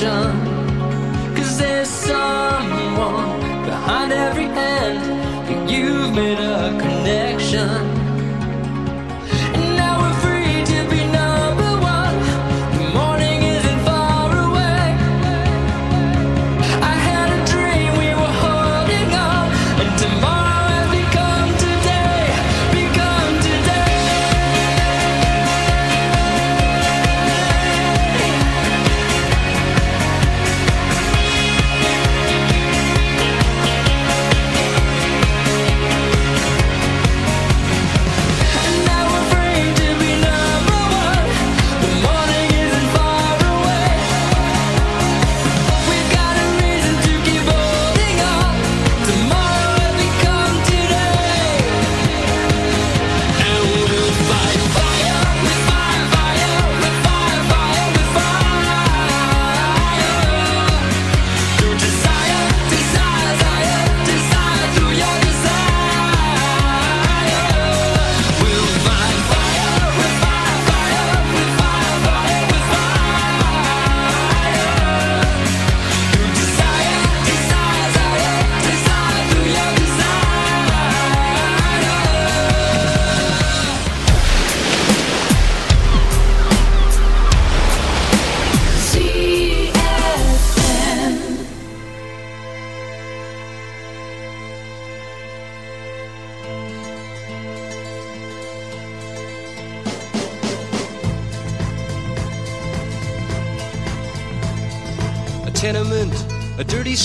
Cause there's some.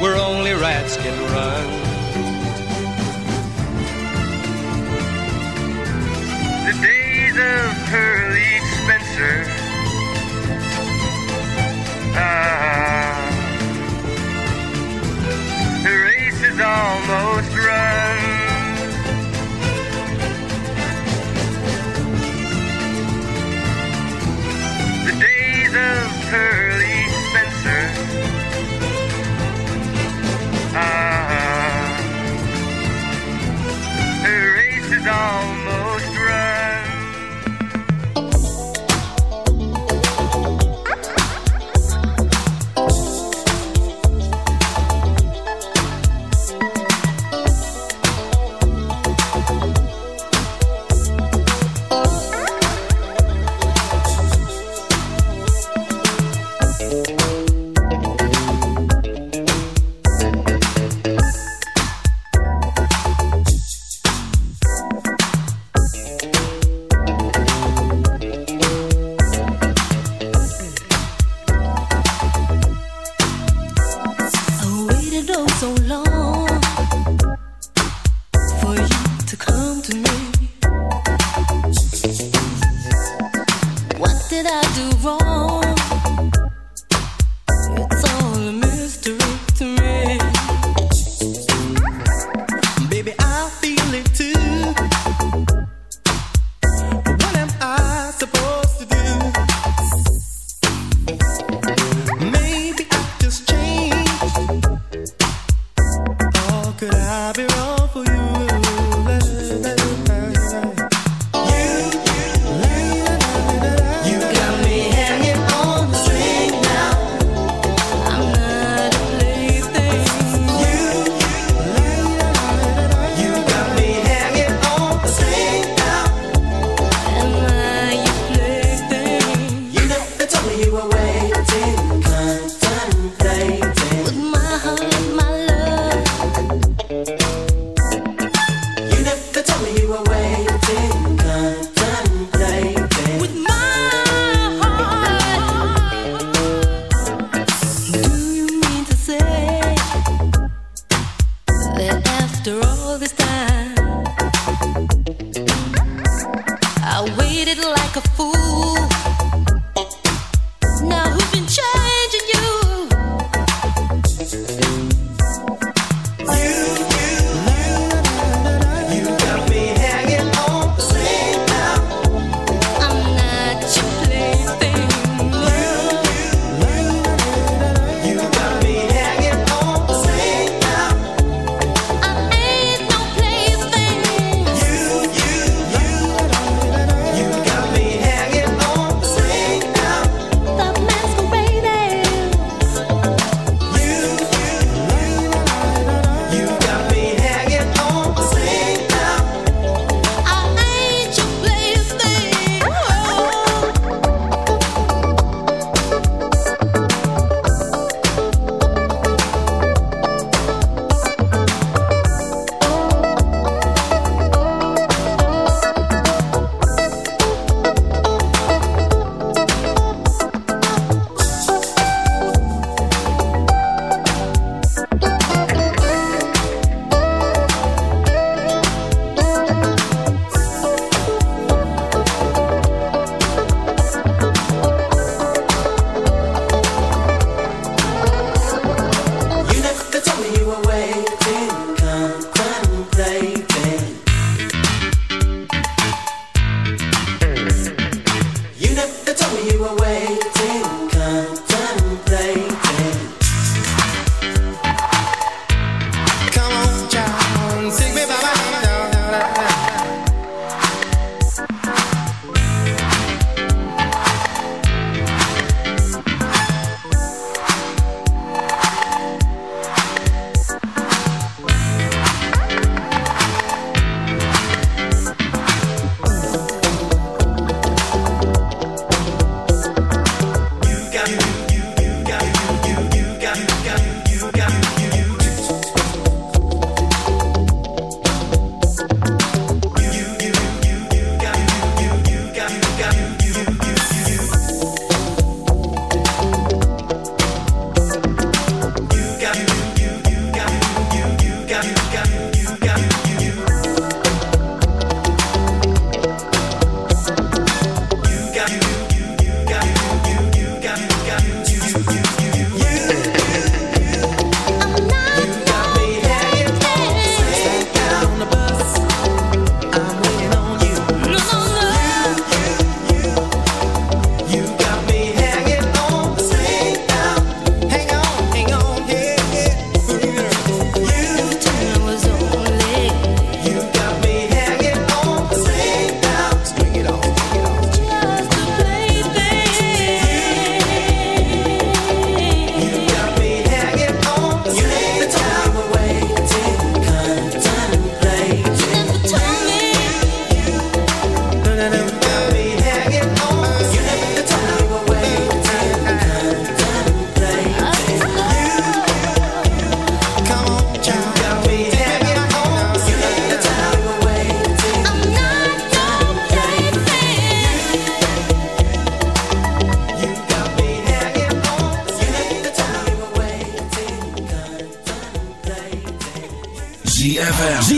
where only rats can run. The days of Pearly Spencer. Ah, the race is almost run.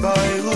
boy who?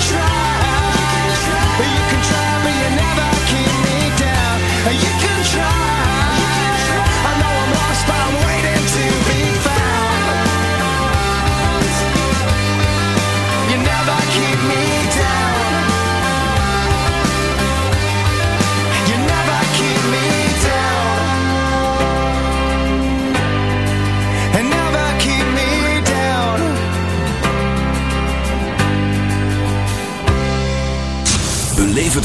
try.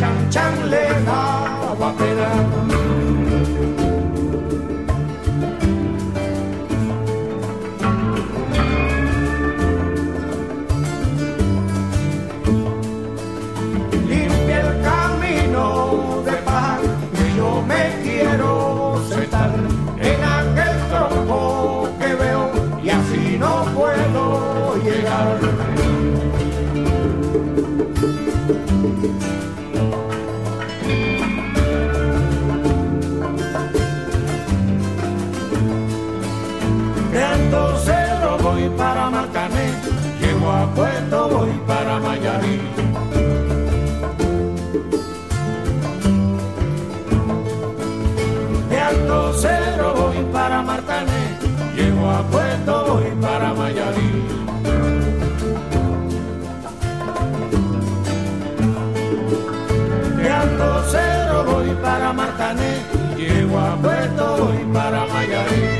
Chang Chang Lena. Vengo a Puerto voy para Mayarín. De Alto Cedro voy para Martané. Llego a Puerto voy para Mayarín.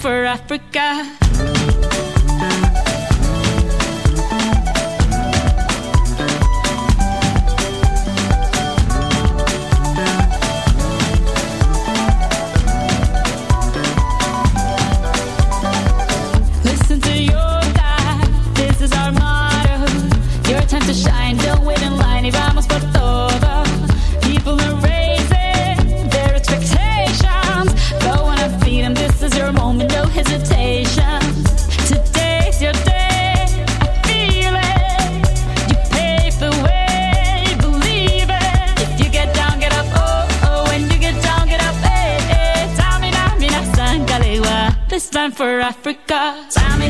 for Africa. for Africa.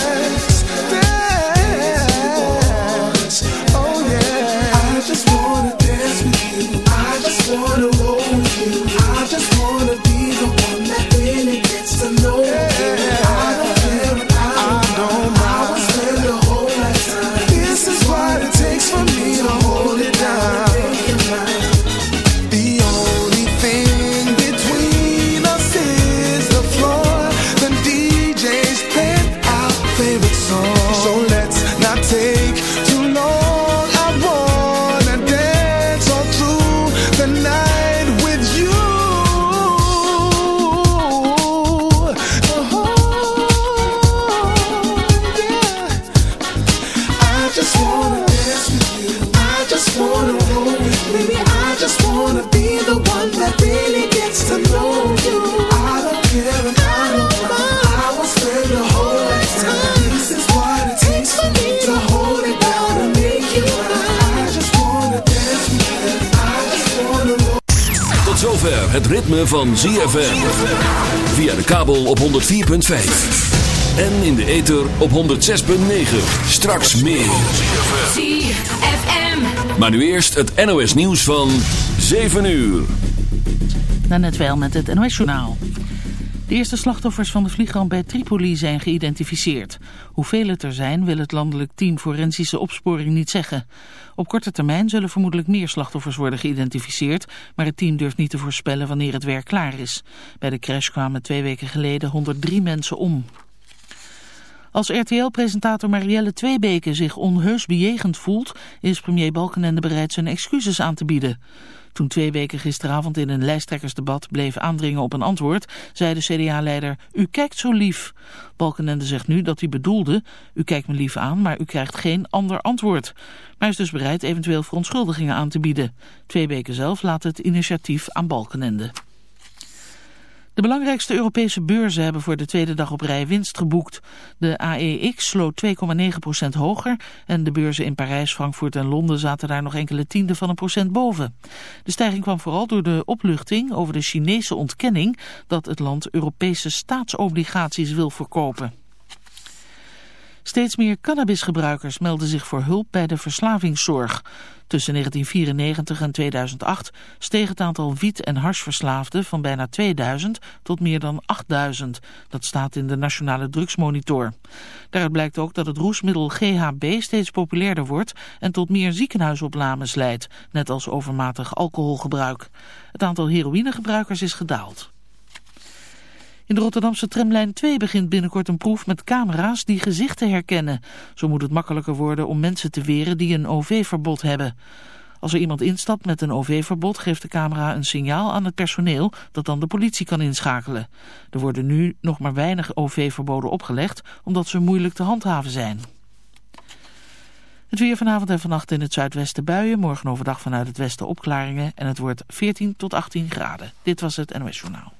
solo. Ritme van ZFM. Via de kabel op 104.5. En in de ether op 106.9. Straks meer. ZFM. Maar nu eerst het NOS nieuws van 7 uur. Net wel met het NOS-journaal. De eerste slachtoffers van de vliegramp bij Tripoli zijn geïdentificeerd. Hoeveel het er zijn wil het landelijk team forensische opsporing niet zeggen. Op korte termijn zullen vermoedelijk meer slachtoffers worden geïdentificeerd, maar het team durft niet te voorspellen wanneer het werk klaar is. Bij de crash kwamen twee weken geleden 103 mensen om. Als RTL-presentator Marielle Tweebeke zich onheus bejegend voelt, is premier Balkenende bereid zijn excuses aan te bieden. Toen Tweebeke gisteravond in een lijsttrekkersdebat bleef aandringen op een antwoord, zei de CDA-leider, u kijkt zo lief. Balkenende zegt nu dat hij bedoelde, u kijkt me lief aan, maar u krijgt geen ander antwoord. Maar is dus bereid eventueel verontschuldigingen aan te bieden. Tweebeke zelf laat het initiatief aan Balkenende. De belangrijkste Europese beurzen hebben voor de tweede dag op rij winst geboekt. De AEX sloot 2,9% hoger en de beurzen in Parijs, Frankfurt en Londen zaten daar nog enkele tienden van een procent boven. De stijging kwam vooral door de opluchting over de Chinese ontkenning dat het land Europese staatsobligaties wil verkopen. Steeds meer cannabisgebruikers melden zich voor hulp bij de verslavingszorg. Tussen 1994 en 2008 steeg het aantal wiet- en harsverslaafden van bijna 2000 tot meer dan 8000. Dat staat in de Nationale Drugsmonitor. Daaruit blijkt ook dat het roesmiddel GHB steeds populairder wordt en tot meer ziekenhuisopnames leidt, net als overmatig alcoholgebruik. Het aantal heroïnegebruikers is gedaald. In de Rotterdamse tramlijn 2 begint binnenkort een proef met camera's die gezichten herkennen. Zo moet het makkelijker worden om mensen te weren die een OV-verbod hebben. Als er iemand instapt met een OV-verbod geeft de camera een signaal aan het personeel dat dan de politie kan inschakelen. Er worden nu nog maar weinig OV-verboden opgelegd omdat ze moeilijk te handhaven zijn. Het weer vanavond en vannacht in het zuidwesten buien. Morgen overdag vanuit het westen opklaringen. En het wordt 14 tot 18 graden. Dit was het NOS Journaal.